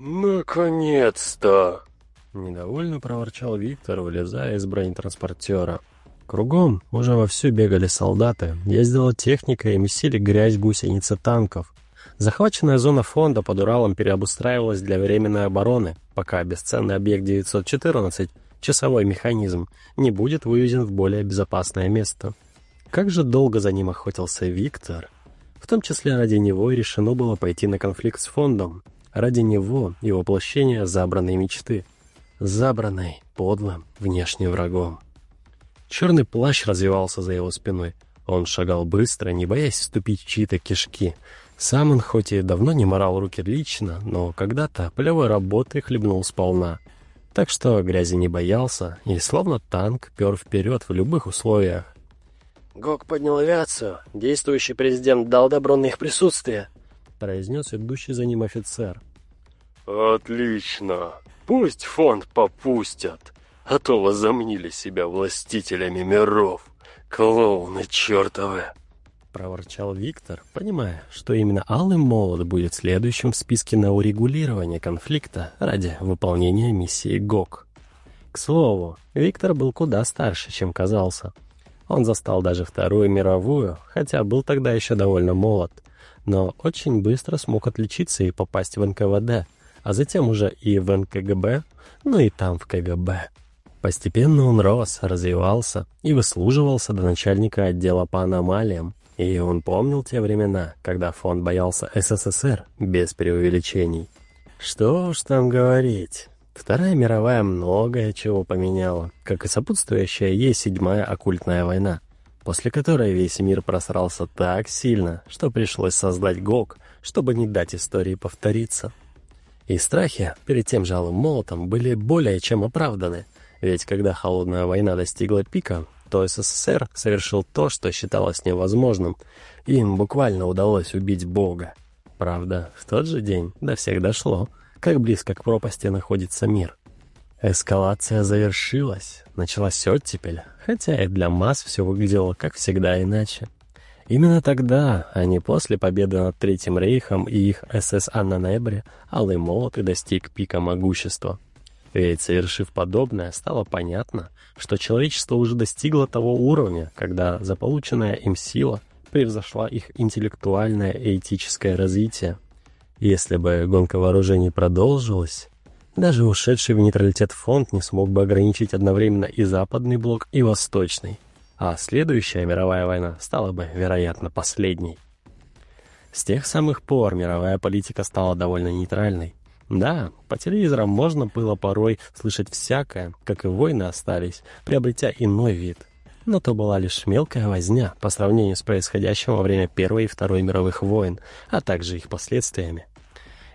«Наконец-то!» Недовольно проворчал Виктор, вылезая из бронетранспортера. Кругом уже вовсю бегали солдаты, ездила техника и месили грязь гусеницы танков. Захваченная зона фонда под Уралом переобустраивалась для временной обороны, пока бесценный объект 914, часовой механизм, не будет вывезен в более безопасное место. Как же долго за ним охотился Виктор. В том числе ради него и решено было пойти на конфликт с фондом. Ради него и воплощения забранной мечты. Забранной, подлым, внешним врагом. Черный плащ развивался за его спиной. Он шагал быстро, не боясь вступить в чьи-то кишки. Сам он хоть и давно не морал руки лично, но когда-то полевой работы хлебнул сполна. Так что грязи не боялся и словно танк пер вперед в любых условиях. «Гог поднял авиацию. Действующий президент дал добро на их присутствие», — произнес идущий за ним офицер. «Отлично. Пусть фонд попустят а то возомнили себя властителями миров. Клоуны чертовы!» проворчал Виктор, понимая, что именно Алый Молот будет следующим в списке на урегулирование конфликта ради выполнения миссии ГОК. К слову, Виктор был куда старше, чем казался. Он застал даже Вторую мировую, хотя был тогда еще довольно молод, но очень быстро смог отличиться и попасть в НКВД, а затем уже и в НКГБ, ну и там в КГБ. Постепенно он рос, развивался и выслуживался до начальника отдела по аномалиям. И он помнил те времена, когда фонд боялся СССР без преувеличений. Что уж там говорить. Вторая мировая многое чего поменяла, как и сопутствующая ей седьмая оккультная война, после которой весь мир просрался так сильно, что пришлось создать ГОК, чтобы не дать истории повториться. И страхи перед тем жалым молотом были более чем оправданы — ведь когда холодная война достигла пика, то СССР совершил то, что считалось невозможным. Им буквально удалось убить Бога. Правда, в тот же день до всех дошло, как близко к пропасти находится мир. Эскалация завершилась, началась оттепель, хотя и для масс все выглядело, как всегда, иначе. Именно тогда, а не после победы над Третьим Рейхом и их ССА на ноябре, Алый Молот и достиг пика могущества. Ведь, совершив подобное, стало понятно, что человечество уже достигло того уровня, когда заполученная им сила превзошла их интеллектуальное и этическое развитие. Если бы гонка вооружений продолжилась, даже ушедший в нейтралитет фонд не смог бы ограничить одновременно и западный блок, и восточный. А следующая мировая война стала бы, вероятно, последней. С тех самых пор мировая политика стала довольно нейтральной. Да, по телевизорам можно было порой слышать всякое, как и войны остались, приобретя иной вид. Но то была лишь мелкая возня по сравнению с происходящим во время Первой и Второй мировых войн, а также их последствиями.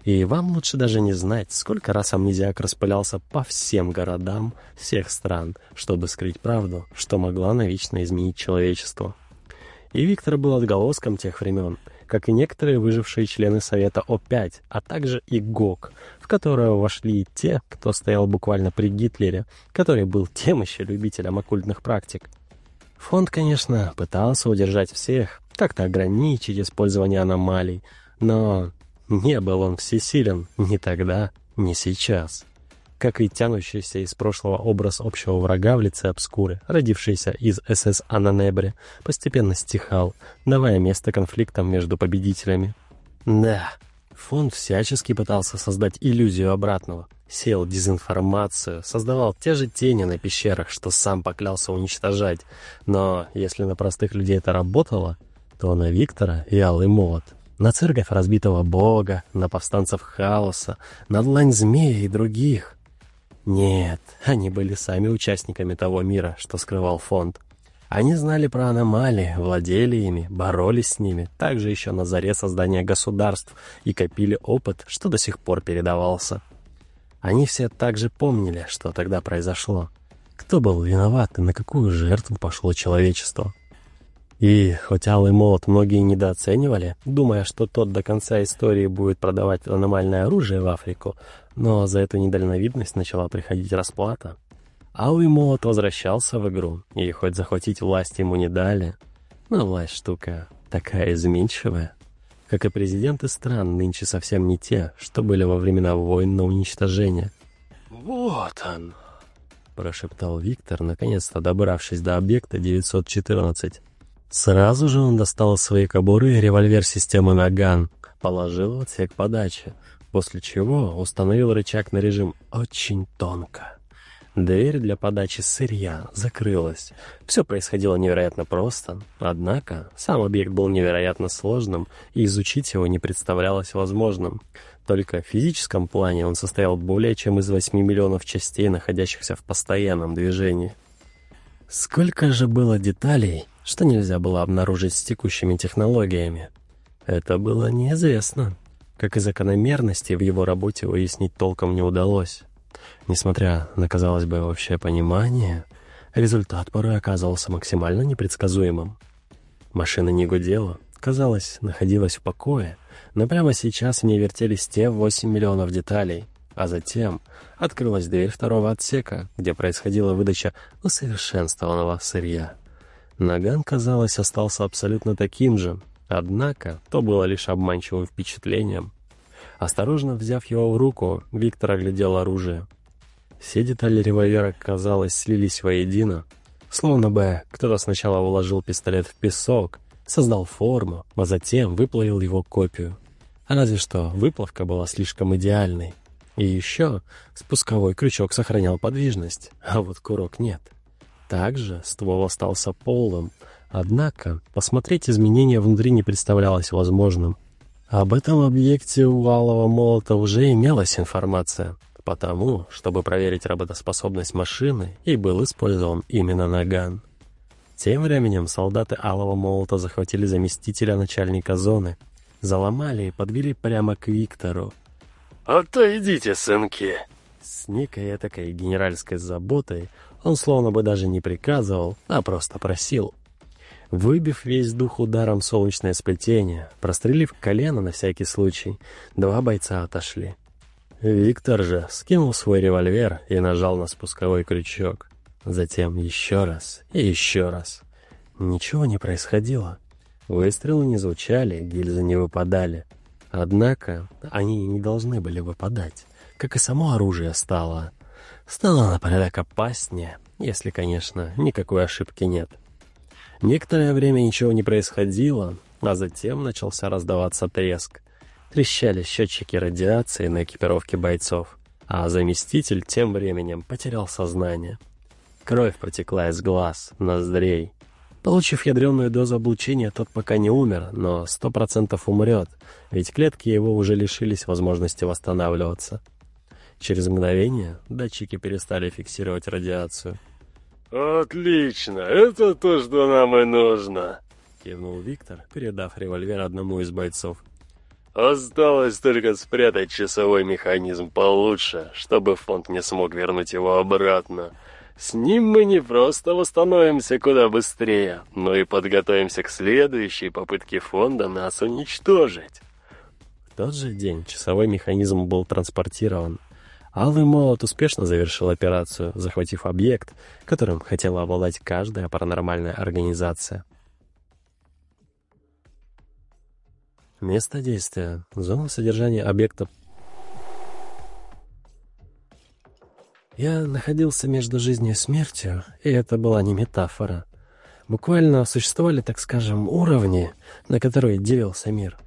И вам лучше даже не знать, сколько раз амнезиак распылялся по всем городам всех стран, чтобы скрыть правду, что могла навечно изменить человечество. И Виктор был отголоском тех времен — как и некоторые выжившие члены Совета О5, а также и ГОК, в которую вошли и те, кто стоял буквально при Гитлере, который был тем еще любителем оккультных практик. Фонд, конечно, пытался удержать всех, как-то ограничить использование аномалий, но не был он всесилен ни тогда, ни сейчас. Как и тянущийся из прошлого образ общего врага в лице обскуры, родившийся из СС Ананебре, постепенно стихал, давая место конфликтам между победителями. Да, фонд всячески пытался создать иллюзию обратного, сел дезинформацию, создавал те же тени на пещерах, что сам поклялся уничтожать, но если на простых людей это работало, то на Виктора и Алый Молот на церковь разбитого бога, на повстанцев хаоса, на длань змея и других. Нет, они были сами участниками того мира, что скрывал фонд. Они знали про аномалии, владели ими, боролись с ними, также еще на заре создания государств и копили опыт, что до сих пор передавался. Они все также помнили, что тогда произошло. Кто был виноват и на какую жертву пошло человечество. И хоть Алый Молот многие недооценивали, думая, что тот до конца истории будет продавать аномальное оружие в Африку, но за эту недальновидность начала приходить расплата. Алый Молот возвращался в игру, и хоть захватить власть ему не дали, но власть штука такая изменчивая. Как и президенты стран, нынче совсем не те, что были во времена войн на уничтожение. «Вот он!» — прошептал Виктор, наконец-то добравшись до объекта 914. Сразу же он достал из своей кобуры револьвер системы «Наган», положил в отсек подачи, после чего установил рычаг на режим «очень тонко». Дверь для подачи сырья закрылась. Все происходило невероятно просто, однако сам объект был невероятно сложным, и изучить его не представлялось возможным. Только в физическом плане он состоял более чем из 8 миллионов частей, находящихся в постоянном движении. Сколько же было деталей, что нельзя было обнаружить с текущими технологиями? Это было неизвестно. Как и закономерности в его работе выяснить толком не удалось. Несмотря на, казалось бы, общее понимание, результат порой оказывался максимально непредсказуемым. Машина не гудела, казалось, находилась в покое, но прямо сейчас в ней вертелись те 8 миллионов деталей, а затем открылась дверь второго отсека, где происходила выдача усовершенствованного сырья. Наган, казалось, остался абсолютно таким же, однако то было лишь обманчивым впечатлением. Осторожно взяв его в руку, Виктор оглядел оружие. Все детали револьвера, казалось, слились воедино. Словно бы кто-то сначала уложил пистолет в песок, создал форму, а затем выплавил его копию. Разве что выплавка была слишком идеальной. И еще спусковой крючок сохранял подвижность, а вот курок нет. Также ствол остался полым, однако посмотреть изменения внутри не представлялось возможным. Об этом объекте у Алого Молота уже имелась информация, потому, чтобы проверить работоспособность машины, и был использован именно наган. Тем временем солдаты Алого Молота захватили заместителя начальника зоны, заломали и подвели прямо к Виктору. «Отойдите, сынки!» С некой этакой генеральской заботой он словно бы даже не приказывал, а просто просил. Выбив весь дух ударом солнечное сплетение, прострелив колено на всякий случай, два бойца отошли. Виктор же скинул свой револьвер и нажал на спусковой крючок. Затем еще раз и еще раз. Ничего не происходило. Выстрелы не звучали, гильзы не выпадали. Однако они не должны были выпадать, как и само оружие стало. Стало на порядок опаснее, если, конечно, никакой ошибки нет. Некоторое время ничего не происходило, а затем начался раздаваться треск. Трещали счетчики радиации на экипировке бойцов, а заместитель тем временем потерял сознание. Кровь протекла из глаз, ноздрей. Получив ядреную дозу облучения, тот пока не умер, но сто процентов умрет, ведь клетки его уже лишились возможности восстанавливаться. Через мгновение датчики перестали фиксировать радиацию. «Отлично! Это то, что нам и нужно!» — кивнул Виктор, передав револьвер одному из бойцов. «Осталось только спрятать часовой механизм получше, чтобы фонд не смог вернуть его обратно. С ним мы не просто восстановимся куда быстрее, но и подготовимся к следующей попытке фонда нас уничтожить». В тот же день часовой механизм был транспортирован, Алый Молот успешно завершил операцию, захватив объект, которым хотела обладать каждая паранормальная организация. Место действия. Зона содержания объекта. Я находился между жизнью и смертью, и это была не метафора. Буквально существовали, так скажем, уровни, на которые делился мир.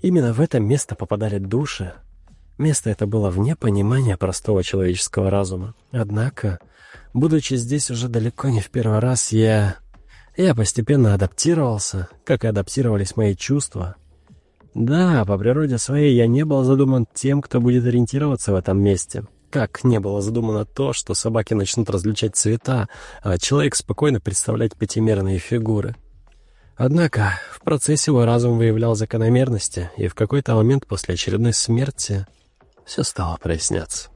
Именно в это место попадали души, Место это было вне понимания простого человеческого разума. Однако, будучи здесь уже далеко не в первый раз, я... Я постепенно адаптировался, как и адаптировались мои чувства. Да, по природе своей я не был задуман тем, кто будет ориентироваться в этом месте. Как не было задумано то, что собаки начнут различать цвета, а человек спокойно представлять пятимерные фигуры. Однако в процессе его разум выявлял закономерности, и в какой-то момент после очередной смерти все стало проясняться.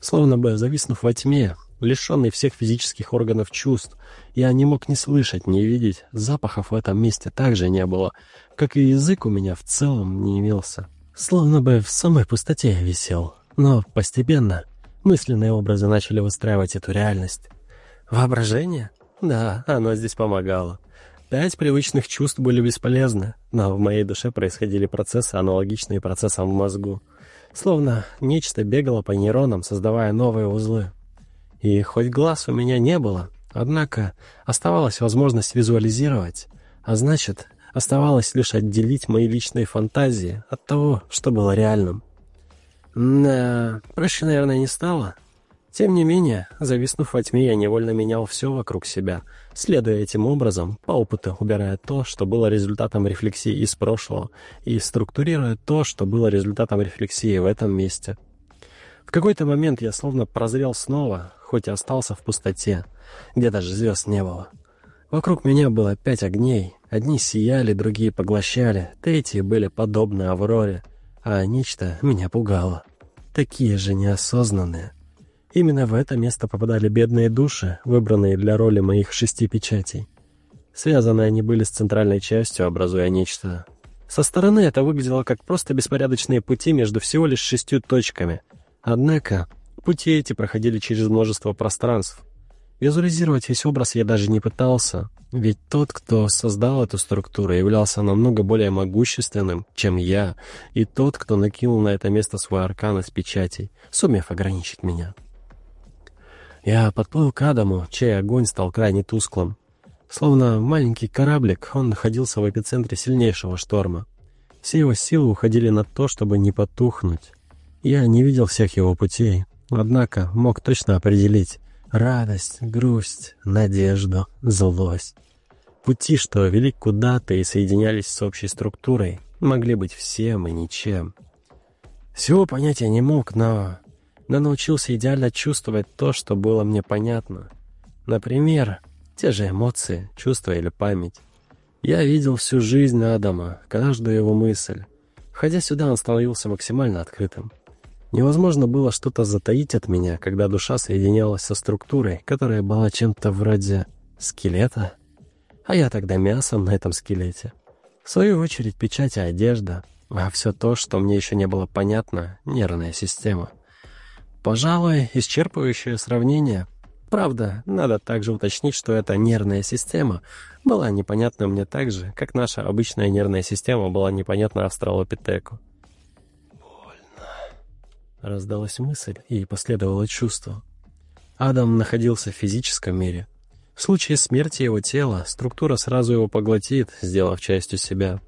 Словно бы зависнув во тьме, лишенный всех физических органов чувств, я не мог ни слышать, ни видеть, запахов в этом месте также не было, как и язык у меня в целом не имелся. Словно бы в самой пустоте я висел, но постепенно мысленные образы начали выстраивать эту реальность. Воображение? Да, оно здесь помогало. Пять привычных чувств были бесполезны, но в моей душе происходили процессы, аналогичные процессам в мозгу. Словно нечто бегало по нейронам, создавая новые узлы. И хоть глаз у меня не было, однако оставалась возможность визуализировать, а значит, оставалось лишь отделить мои личные фантазии от того, что было реальным. Да, проще, наверное, не стало. Тем не менее, зависнув во тьме, я невольно менял все вокруг себя, следуя этим образом, по опыту убирая то, что было результатом рефлексии из прошлого, и структурируя то, что было результатом рефлексии в этом месте. В какой-то момент я словно прозрел снова, хоть и остался в пустоте, где даже звезд не было. Вокруг меня было пять огней, одни сияли, другие поглощали, третьи были подобны Авроре, а нечто меня пугало. Такие же неосознанные — Именно в это место попадали бедные души, выбранные для роли моих шести печатей. Связаны они были с центральной частью, образуя нечто. Со стороны это выглядело как просто беспорядочные пути между всего лишь шестью точками. Однако пути эти проходили через множество пространств. Визуализировать весь образ я даже не пытался, ведь тот, кто создал эту структуру, являлся намного более могущественным, чем я, и тот, кто накинул на это место свой аркан из печатей, сумев ограничить меня. Я подплыл к Адаму, чей огонь стал крайне тусклым. Словно маленький кораблик, он находился в эпицентре сильнейшего шторма. Все его силы уходили на то, чтобы не потухнуть. Я не видел всех его путей, однако мог точно определить радость, грусть, надежду, злость. Пути, что вели куда-то и соединялись с общей структурой, могли быть всем и ничем. Всего понятия не мог, но но научился идеально чувствовать то, что было мне понятно. Например, те же эмоции, чувства или память. Я видел всю жизнь Адама, каждую его мысль. Входя сюда, он становился максимально открытым. Невозможно было что-то затаить от меня, когда душа соединялась со структурой, которая была чем-то вроде скелета. А я тогда мясом на этом скелете. В свою очередь, печать и одежда, а все то, что мне еще не было понятно, нервная система — Пожалуй, исчерпывающее сравнение. Правда, надо также уточнить, что эта нервная система была непонятна мне так же, как наша обычная нервная система была непонятна австралопитеку. «Больно», — раздалась мысль, и последовало чувство. Адам находился в физическом мире. В случае смерти его тела структура сразу его поглотит, сделав частью себя.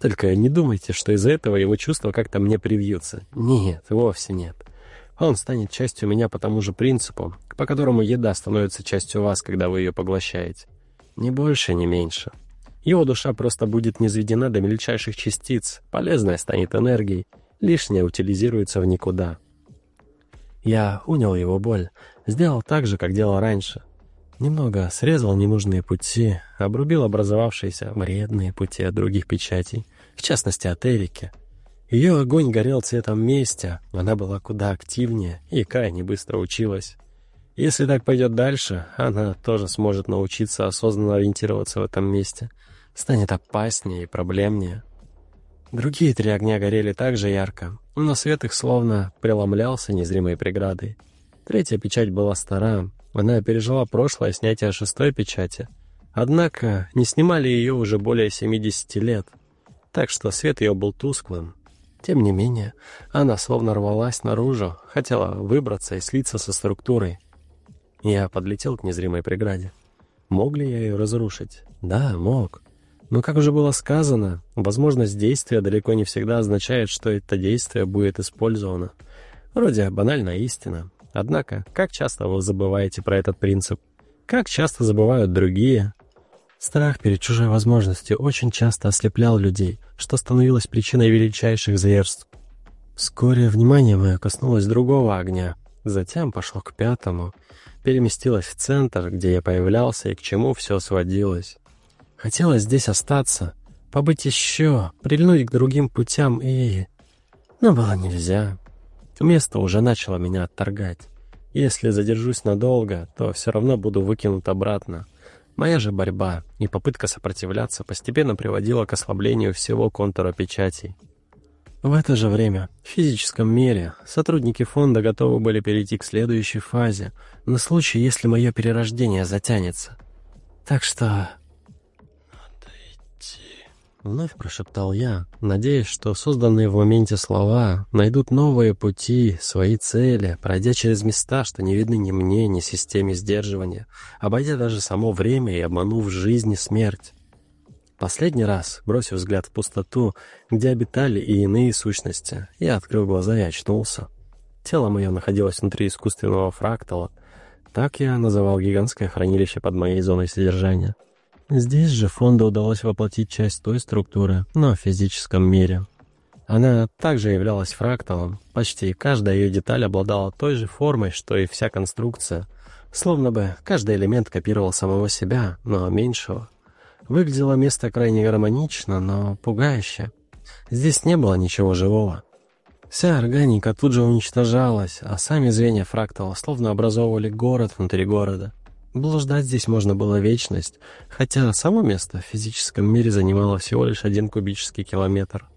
Только не думайте, что из-за этого его чувства как-то мне привьются. Нет, вовсе нет. Он станет частью меня по тому же принципу, по которому еда становится частью вас, когда вы ее поглощаете. Ни больше, ни меньше. Его душа просто будет низведена до мельчайших частиц, полезная станет энергией, лишняя утилизируется в никуда. Я унял его боль, сделал так же, как делал раньше. Немного срезал ненужные пути, обрубил образовавшиеся вредные пути от других печатей, в частности от Эрики — ее огонь горел цветом мести, она была куда активнее и крайне быстро училась. Если так пойдет дальше, она тоже сможет научиться осознанно ориентироваться в этом месте. Станет опаснее и проблемнее. Другие три огня горели так же ярко, но свет их словно преломлялся незримой преградой. Третья печать была стара, она пережила прошлое снятие шестой печати. Однако не снимали ее уже более 70 лет, так что свет ее был тусклым, тем не менее, она словно рвалась наружу, хотела выбраться и слиться со структурой. Я подлетел к незримой преграде. Мог ли я ее разрушить? Да, мог. Но, как уже было сказано, возможность действия далеко не всегда означает, что это действие будет использовано. Вроде банальная истина. Однако, как часто вы забываете про этот принцип? Как часто забывают другие? Страх перед чужой возможностью очень часто ослеплял людей, что становилось причиной величайших зверств. Вскоре внимание мое коснулось другого огня, затем пошло к пятому, переместилось в центр, где я появлялся и к чему все сводилось. Хотелось здесь остаться, побыть еще, прильнуть к другим путям и... Но было нельзя. Место уже начало меня отторгать. Если задержусь надолго, то все равно буду выкинут обратно — Моя же борьба и попытка сопротивляться постепенно приводила к ослаблению всего контура печатей. В это же время в физическом мире сотрудники фонда готовы были перейти к следующей фазе, на случай, если мое перерождение затянется. Так что... Вновь прошептал я, надеясь, что созданные в моменте слова найдут новые пути, свои цели, пройдя через места, что не видны ни мне, ни системе сдерживания, обойдя даже само время и обманув жизнь и смерть. Последний раз, бросив взгляд в пустоту, где обитали и иные сущности, я открыл глаза и очнулся. Тело мое находилось внутри искусственного фрактала. Так я называл гигантское хранилище под моей зоной содержания. Здесь же фонду удалось воплотить часть той структуры, но в физическом мире. Она также являлась фракталом. Почти каждая ее деталь обладала той же формой, что и вся конструкция. Словно бы каждый элемент копировал самого себя, но меньшего. Выглядело место крайне гармонично, но пугающе. Здесь не было ничего живого. Вся органика тут же уничтожалась, а сами звенья фрактала словно образовывали город внутри города. Блуждать здесь можно было вечность, хотя само место в физическом мире занимало всего лишь один кубический километр.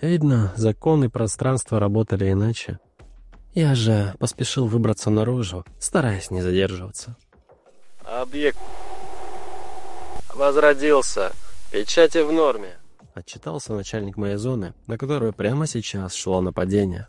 Видно, законы пространства работали иначе. Я же поспешил выбраться наружу, стараясь не задерживаться. «Объект возродился. Печати в норме», — отчитался начальник моей зоны, на которую прямо сейчас шло нападение.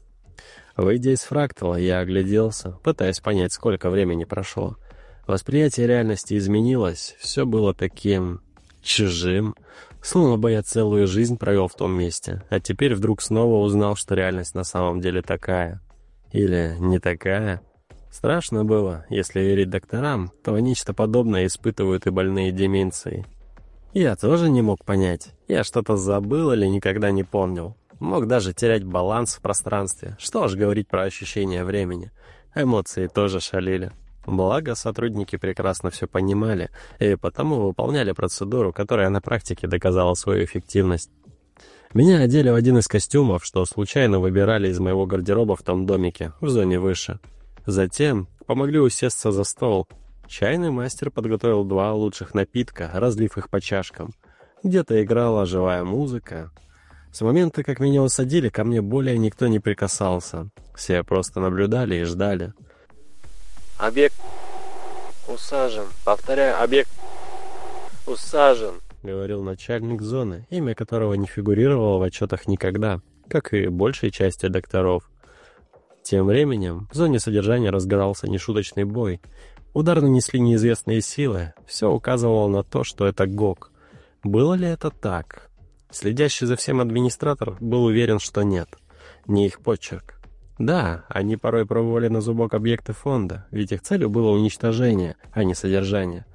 Выйдя из фрактала, я огляделся, пытаясь понять, сколько времени прошло — Восприятие реальности изменилось, все было таким... чужим. Словно бы я целую жизнь провел в том месте, а теперь вдруг снова узнал, что реальность на самом деле такая. Или не такая. Страшно было, если верить докторам, то нечто подобное испытывают и больные деменцией. Я тоже не мог понять, я что-то забыл или никогда не помнил. Мог даже терять баланс в пространстве, что ж говорить про ощущение времени. Эмоции тоже шалили. Благо, сотрудники прекрасно все понимали и потому выполняли процедуру, которая на практике доказала свою эффективность. Меня одели в один из костюмов, что случайно выбирали из моего гардероба в том домике, в зоне выше. Затем помогли усесться за стол. Чайный мастер подготовил два лучших напитка, разлив их по чашкам. Где-то играла живая музыка. С момента, как меня усадили, ко мне более никто не прикасался. Все просто наблюдали и ждали. Объект усажен. Повторяю, объект усажен. Говорил начальник зоны, имя которого не фигурировало в отчетах никогда, как и большей части докторов. Тем временем в зоне содержания разгорался нешуточный бой. Удар нанесли неизвестные силы. Все указывало на то, что это ГОК. Было ли это так? Следящий за всем администратор был уверен, что нет. Не их почерк. Да, они порой пробовали на зубок объекты фонда, ведь их целью было уничтожение, а не содержание.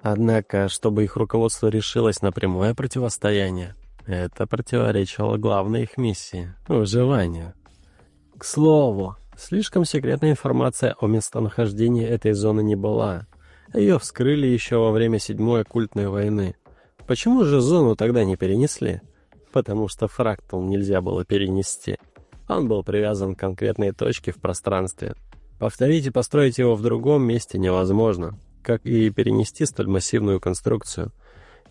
Однако, чтобы их руководство решилось на прямое противостояние, это противоречило главной их миссии — выживанию. К слову, слишком секретная информация о местонахождении этой зоны не была. Ее вскрыли еще во время Седьмой оккультной войны. Почему же зону тогда не перенесли? Потому что фрактал нельзя было перенести. Он был привязан к конкретной точке в пространстве. Повторить и построить его в другом месте невозможно, как и перенести столь массивную конструкцию.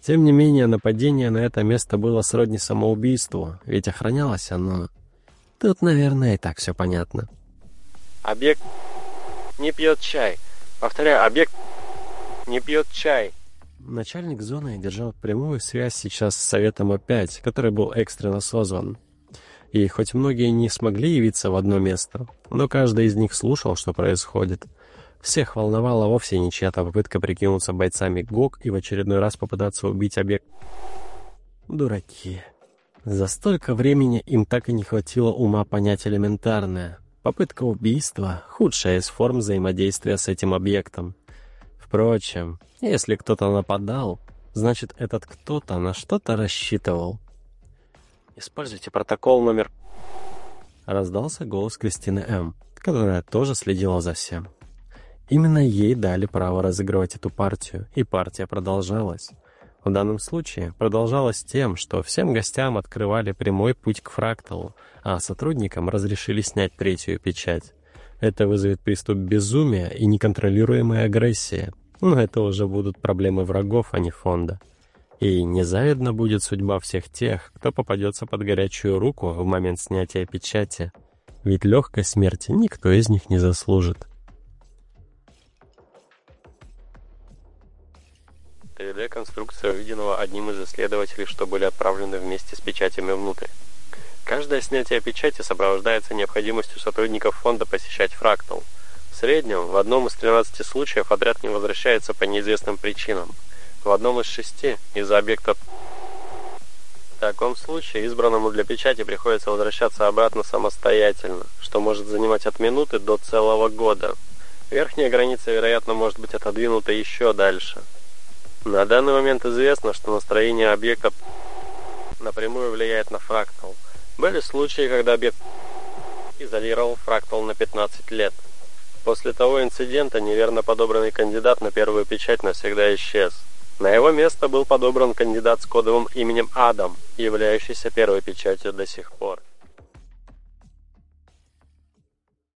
Тем не менее, нападение на это место было сродни самоубийству, ведь охранялось оно. Тут, наверное, и так все понятно. Объект не пьет чай. Повторяю, объект не пьет чай. Начальник зоны держал прямую связь сейчас с Советом О5, который был экстренно созван. И хоть многие не смогли явиться в одно место, но каждый из них слушал, что происходит. Всех волновала вовсе не чья-то попытка прикинуться бойцами ГОК и в очередной раз попытаться убить объект. Дураки. За столько времени им так и не хватило ума понять элементарное. Попытка убийства — худшая из форм взаимодействия с этим объектом. Впрочем, если кто-то нападал, значит, этот кто-то на что-то рассчитывал. Используйте протокол номер...» Раздался голос Кристины М., которая тоже следила за всем. Именно ей дали право разыгрывать эту партию, и партия продолжалась. В данном случае продолжалась тем, что всем гостям открывали прямой путь к фракталу, а сотрудникам разрешили снять третью печать. Это вызовет приступ безумия и неконтролируемой агрессии, но это уже будут проблемы врагов, а не фонда. И незавидна будет судьба всех тех, кто попадется под горячую руку в момент снятия печати. Ведь легкой смерти никто из них не заслужит. 3D-конструкция увиденного одним из исследователей, что были отправлены вместе с печатями внутрь. Каждое снятие печати сопровождается необходимостью сотрудников фонда посещать фрактал. В среднем, в одном из 13 случаев отряд не возвращается по неизвестным причинам. В одном из шести из-за объекта в таком случае избранному для печати приходится возвращаться обратно самостоятельно, что может занимать от минуты до целого года. Верхняя граница, вероятно, может быть отодвинута еще дальше. На данный момент известно, что настроение объекта напрямую влияет на фрактал. Были случаи, когда объект изолировал фрактал на 15 лет. После того инцидента неверно подобранный кандидат на первую печать навсегда исчез. На его место был подобран кандидат с кодовым именем Адам, являющийся первой печатью до сих пор.